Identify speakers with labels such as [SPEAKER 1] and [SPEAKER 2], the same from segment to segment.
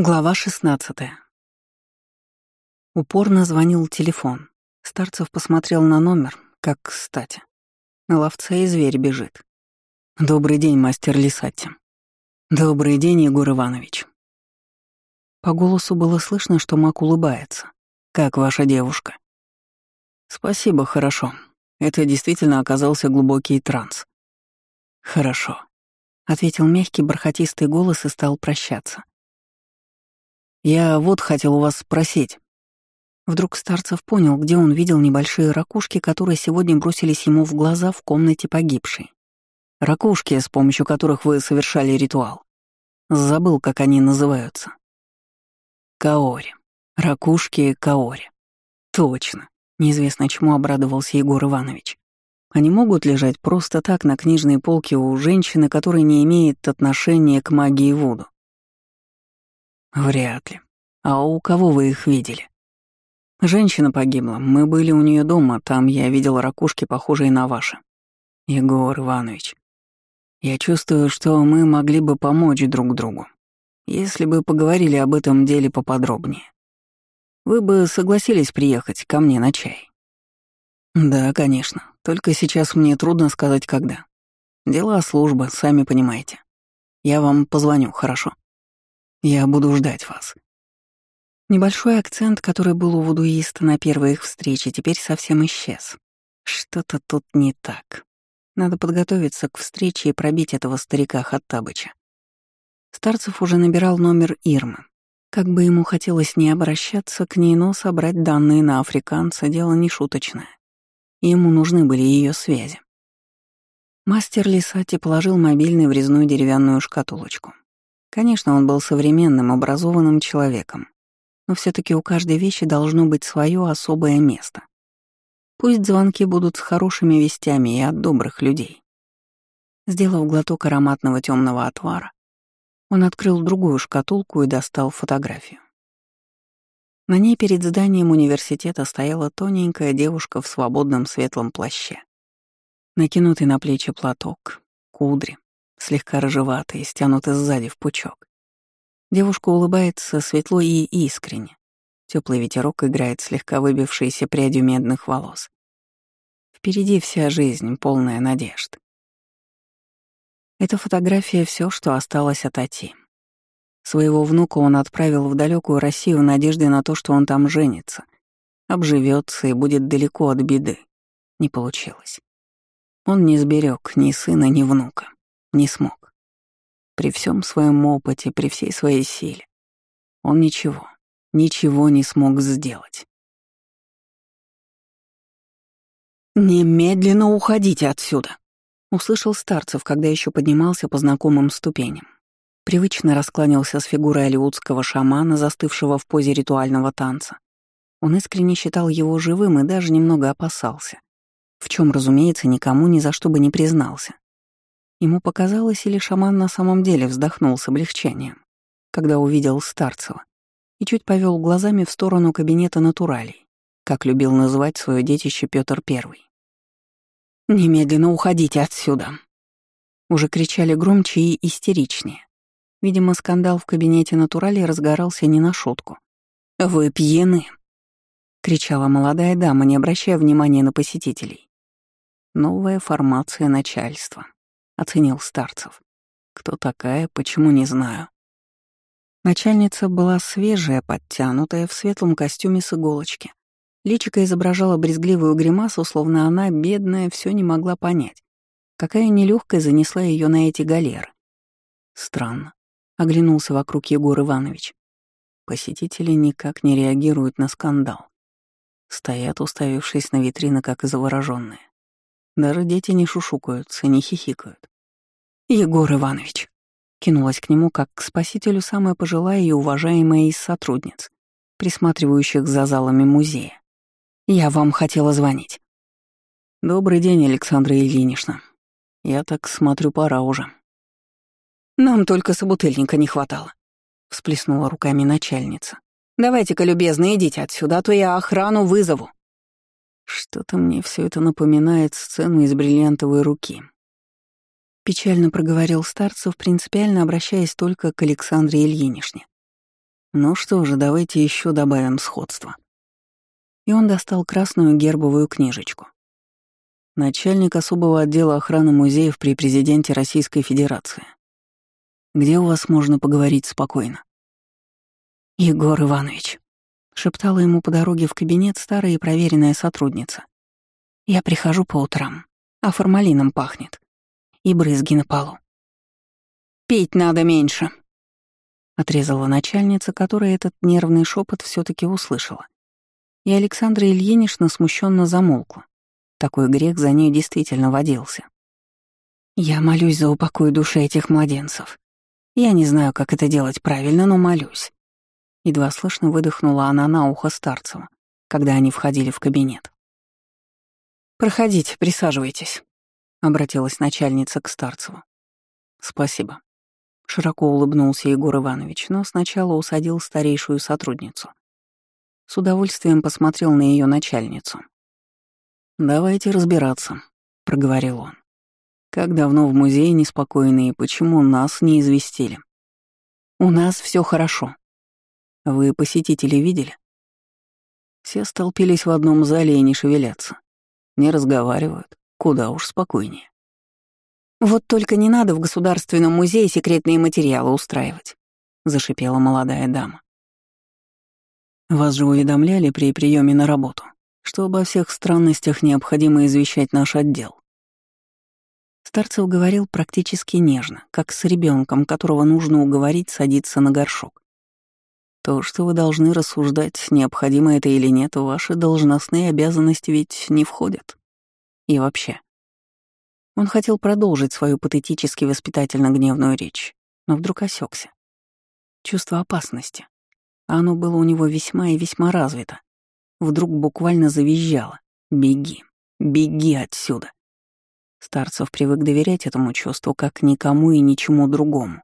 [SPEAKER 1] Глава 16. Упорно звонил телефон. Старцев посмотрел на номер, как кстати. На ловца и зверь бежит. «Добрый день, мастер Лисатти». «Добрый день, Егор Иванович». По голосу было слышно, что Мак улыбается. «Как ваша девушка?» «Спасибо, хорошо. Это действительно оказался глубокий транс». «Хорошо», — ответил мягкий бархатистый голос и стал прощаться. Я вот хотел у вас спросить». Вдруг Старцев понял, где он видел небольшие ракушки, которые сегодня бросились ему в глаза в комнате погибшей. Ракушки, с помощью которых вы совершали ритуал. Забыл, как они называются. Каори. Ракушки Каори. Точно. Неизвестно, чему обрадовался Егор Иванович. Они могут лежать просто так на книжной полке у женщины, которая не имеет отношения к магии Вуду. Вряд ли. А у кого вы их видели? Женщина погибла. Мы были у нее дома, там я видел ракушки, похожие на ваши. Егор Иванович, я чувствую, что мы могли бы помочь друг другу, если бы поговорили об этом деле поподробнее. Вы бы согласились приехать ко мне на чай? Да, конечно. Только сейчас мне трудно сказать, когда. Дела службы, сами понимаете. Я вам позвоню, хорошо? Я буду ждать вас». Небольшой акцент, который был у вудуиста на первой их встрече, теперь совсем исчез. Что-то тут не так. Надо подготовиться к встрече и пробить этого старика Хаттабыча. Старцев уже набирал номер Ирмы. Как бы ему хотелось не обращаться к ней, но собрать данные на африканца — дело не шуточное. Ему нужны были ее связи. Мастер Лисати положил мобильный в резную деревянную шкатулочку. Конечно, он был современным, образованным человеком, но все таки у каждой вещи должно быть свое особое место. Пусть звонки будут с хорошими вестями и от добрых людей. Сделав глоток ароматного темного отвара, он открыл другую шкатулку и достал фотографию. На ней перед зданием университета стояла тоненькая девушка в свободном светлом плаще. Накинутый на плечи платок, кудри, слегка рыжеватые, стянуты сзади в пучок. Девушка улыбается светло и искренне. Теплый ветерок играет слегка выбившиеся прядью медных волос. Впереди вся жизнь, полная надежд. Эта фотография — все, что осталось от Ати. Своего внука он отправил в далекую Россию в надежде на то, что он там женится, обживется и будет далеко от беды. Не получилось. Он не сберег ни сына, ни внука. Не смог. При всем своем опыте, при всей своей силе. Он ничего, ничего не смог сделать. «Немедленно уходите отсюда!» — услышал Старцев, когда еще поднимался по знакомым ступеням. Привычно раскланялся с фигурой алиутского шамана, застывшего в позе ритуального танца. Он искренне считал его живым и даже немного опасался. В чем, разумеется, никому ни за что бы не признался. Ему показалось, или шаман на самом деле вздохнул с облегчением, когда увидел Старцева, и чуть повел глазами в сторону кабинета натуралей, как любил называть свое детище Петр Первый. «Немедленно уходите отсюда!» Уже кричали громче и истеричнее. Видимо, скандал в кабинете натуралей разгорался не на шутку. «Вы пьяны!» — кричала молодая дама, не обращая внимания на посетителей. Новая формация начальства оценил Старцев. Кто такая, почему не знаю. Начальница была свежая, подтянутая, в светлом костюме с иголочки. Личико изображала брезгливую гримасу, словно она, бедная, все не могла понять. Какая нелегкая занесла ее на эти галеры. Странно. Оглянулся вокруг Егор Иванович. Посетители никак не реагируют на скандал. Стоят, уставившись на витрины, как завороженные. Даже дети не шушукаются, не хихикают. «Егор Иванович», — кинулась к нему как к спасителю самая пожилая и уважаемая из сотрудниц, присматривающих за залами музея. «Я вам хотела звонить». «Добрый день, Александра Ильинична. Я так смотрю, пора уже». «Нам только собутыльника не хватало», — всплеснула руками начальница. «Давайте-ка, любезно, идите отсюда, а то я охрану вызову». Что-то мне все это напоминает сцену из бриллиантовой руки. Печально проговорил Старцев, принципиально обращаясь только к Александре Ильинишне. Ну что же, давайте еще добавим сходство. И он достал красную гербовую книжечку. Начальник особого отдела охраны музеев при президенте Российской Федерации. Где у вас можно поговорить спокойно? Егор Иванович, шептала ему по дороге в кабинет старая и проверенная сотрудница. Я прихожу по утрам, а формалином пахнет. И брызги на полу. «Пить надо меньше», — отрезала начальница, которая этот нервный шепот все таки услышала. И Александра Ильинична смущенно замолкла. Такой грех за ней действительно водился. «Я молюсь за упокой души этих младенцев. Я не знаю, как это делать правильно, но молюсь». Едва слышно выдохнула она на ухо Старцева, когда они входили в кабинет. «Проходите, присаживайтесь», — обратилась начальница к Старцеву. «Спасибо». Широко улыбнулся Егор Иванович, но сначала усадил старейшую сотрудницу. С удовольствием посмотрел на ее начальницу. «Давайте разбираться», — проговорил он. «Как давно в музее неспокойно и почему нас не известили?» «У нас все хорошо». «Вы посетителей видели?» Все столпились в одном зале и не шевелятся. Не разговаривают. Куда уж спокойнее. «Вот только не надо в Государственном музее секретные материалы устраивать», — зашипела молодая дама. «Вас же уведомляли при приеме на работу, что обо всех странностях необходимо извещать наш отдел». Старцев говорил практически нежно, как с ребенком, которого нужно уговорить садиться на горшок. То, что вы должны рассуждать, необходимо это или нет, в ваши должностные обязанности ведь не входят. И вообще. Он хотел продолжить свою патетически воспитательно-гневную речь, но вдруг осекся. Чувство опасности. А оно было у него весьма и весьма развито. Вдруг буквально завизжало. «Беги, беги отсюда!» Старцев привык доверять этому чувству как никому и ничему другому.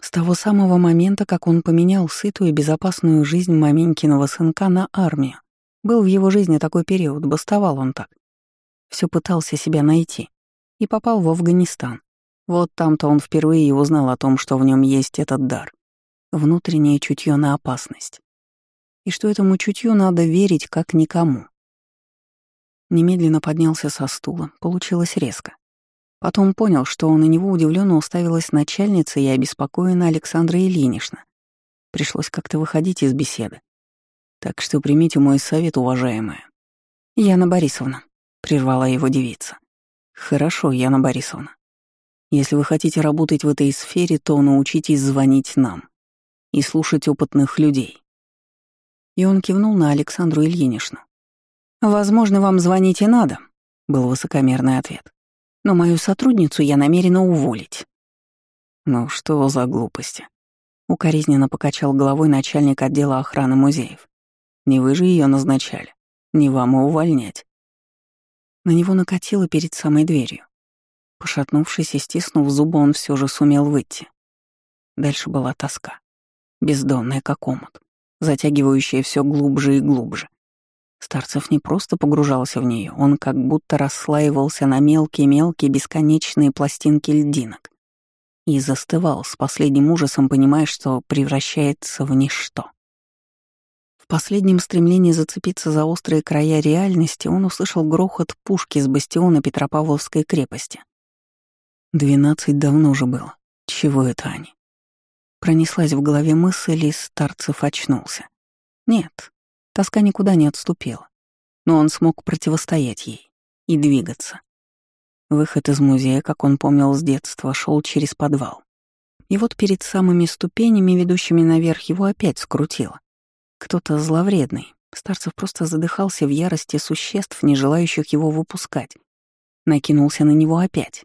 [SPEAKER 1] С того самого момента, как он поменял сытую и безопасную жизнь маменькиного сынка на армию. Был в его жизни такой период, бастовал он так. Все пытался себя найти. И попал в Афганистан. Вот там-то он впервые и узнал о том, что в нем есть этот дар. Внутреннее чутье на опасность. И что этому чутью надо верить как никому. Немедленно поднялся со стула, получилось резко. Потом понял, что на него удивленно уставилась начальница и обеспокоена Александра Ильинична. Пришлось как-то выходить из беседы. Так что примите мой совет, уважаемая. «Яна Борисовна», — прервала его девица. «Хорошо, Яна Борисовна. Если вы хотите работать в этой сфере, то научитесь звонить нам и слушать опытных людей». И он кивнул на Александру Ильиничну. «Возможно, вам звонить и надо», — был высокомерный ответ но мою сотрудницу я намерена уволить». «Ну что за глупости?» — укоризненно покачал головой начальник отдела охраны музеев. «Не вы же ее назначали. Не вам и увольнять». На него накатило перед самой дверью. Пошатнувшись и стиснув зубы, он все же сумел выйти. Дальше была тоска, бездонная как омут, затягивающая все глубже и глубже. Старцев не просто погружался в нее, он как будто расслаивался на мелкие-мелкие бесконечные пластинки льдинок и застывал с последним ужасом, понимая, что превращается в ничто. Последнем стремлении зацепиться за острые края реальности он услышал грохот пушки с бастиона Петропавловской крепости. Двенадцать давно же было. Чего это они? Пронеслась в голове мысль, и Старцев очнулся. Нет, Тоска никуда не отступила, но он смог противостоять ей и двигаться. Выход из музея, как он помнил с детства, шел через подвал. И вот перед самыми ступенями, ведущими наверх, его опять скрутило. Кто-то зловредный. Старцев просто задыхался в ярости существ, не желающих его выпускать. Накинулся на него опять.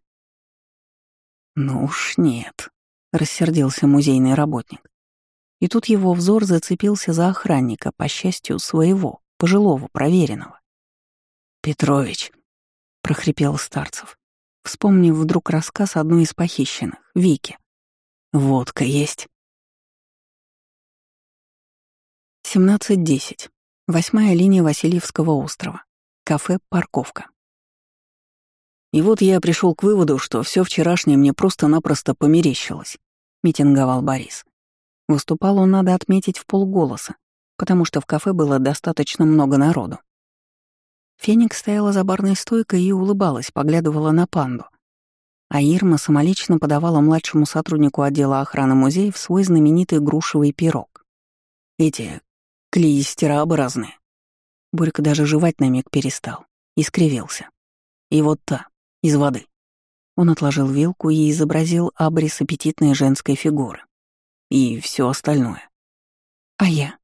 [SPEAKER 1] «Ну уж нет», — рассердился музейный работник. И тут его взор зацепился за охранника, по счастью, своего, пожилого, проверенного. «Петрович», — прохрипел Старцев, вспомнив вдруг рассказ одной из похищенных, Вики. «Водка есть?» 17.10. Восьмая линия Васильевского острова. Кафе «Парковка». И вот я пришел к выводу, что все вчерашнее мне просто-напросто померещилось, митинговал Борис. Выступал он, надо отметить, в полголоса, потому что в кафе было достаточно много народу. Феникс стояла за барной стойкой и улыбалась, поглядывала на панду. А Ирма самолично подавала младшему сотруднику отдела охраны музеев свой знаменитый грушевый пирог. Эти клейстерообразные. Борька даже жевать на миг перестал и скривился. И вот та, из воды. Он отложил вилку и изобразил абрис аппетитной женской фигуры. И все остальное. А я?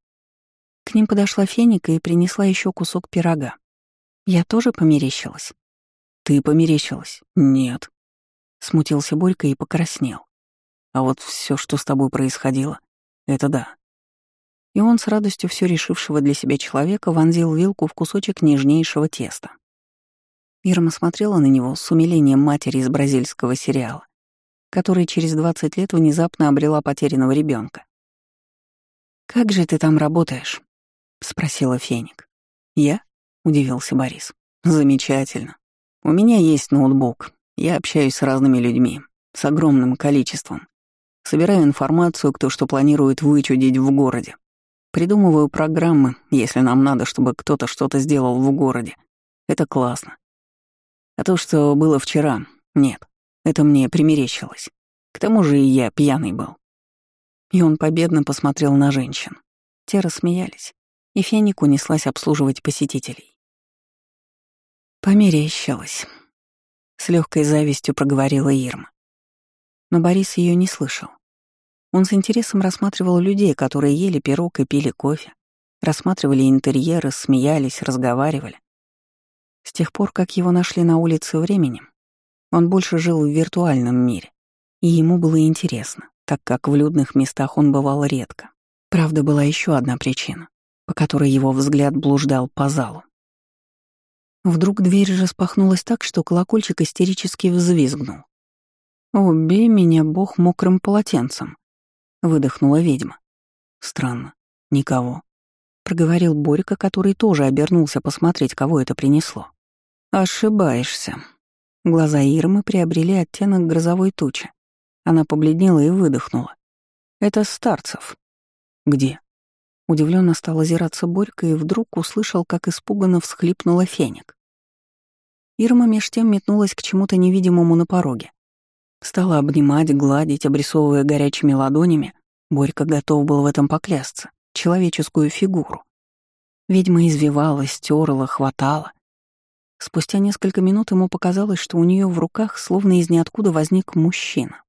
[SPEAKER 1] К ним подошла Феника и принесла еще кусок пирога. Я тоже померещилась? Ты померещилась? Нет. Смутился Борька и покраснел. А вот все, что с тобой происходило, это да. И он с радостью все решившего для себя человека вонзил вилку в кусочек нежнейшего теста. Ирма смотрела на него с умилением матери из бразильского сериала, которая через 20 лет внезапно обрела потерянного ребенка. «Как же ты там работаешь?» — спросила Феник. «Я?» — удивился Борис. «Замечательно. У меня есть ноутбук. Я общаюсь с разными людьми, с огромным количеством. Собираю информацию, кто что планирует вычудить в городе. Придумываю программы, если нам надо, чтобы кто-то что-то сделал в городе. Это классно. А то, что было вчера, нет, это мне примерещилось. К тому же и я пьяный был. И он победно посмотрел на женщин. Те рассмеялись, и Феник унеслась обслуживать посетителей. Померещилось. С легкой завистью проговорила Ирма. Но Борис ее не слышал. Он с интересом рассматривал людей, которые ели пирог и пили кофе, рассматривали интерьеры, смеялись, разговаривали. С тех пор, как его нашли на улице временем, он больше жил в виртуальном мире, и ему было интересно, так как в людных местах он бывал редко. Правда, была еще одна причина, по которой его взгляд блуждал по залу. Вдруг дверь распахнулась так, что колокольчик истерически взвизгнул. «Убей меня, бог, мокрым полотенцем», — выдохнула ведьма. «Странно. Никого проговорил Борька, который тоже обернулся посмотреть, кого это принесло. «Ошибаешься». Глаза Ирмы приобрели оттенок грозовой тучи. Она побледнела и выдохнула. «Это Старцев». «Где?» Удивленно стал озираться Борька и вдруг услышал, как испуганно всхлипнула Феник. Ирма меж тем метнулась к чему-то невидимому на пороге. Стала обнимать, гладить, обрисовывая горячими ладонями. Борька готов был в этом поклясться человеческую фигуру. Ведьма извивалась, терла, хватала. Спустя несколько минут ему показалось, что у нее в руках словно из ниоткуда возник мужчина.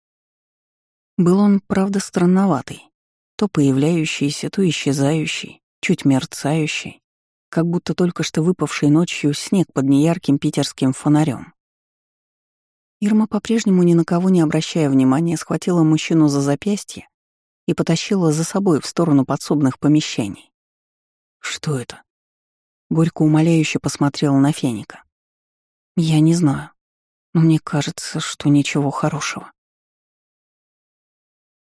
[SPEAKER 1] Был он, правда, странноватый, то появляющийся, то исчезающий, чуть мерцающий, как будто только что выпавший ночью снег под неярким питерским фонарем. Ирма, по-прежнему ни на кого не обращая внимания, схватила мужчину за запястье и потащила за собой в сторону подсобных помещений. «Что это?» Борька умоляюще посмотрела на Феника. «Я не знаю, но мне кажется, что ничего хорошего».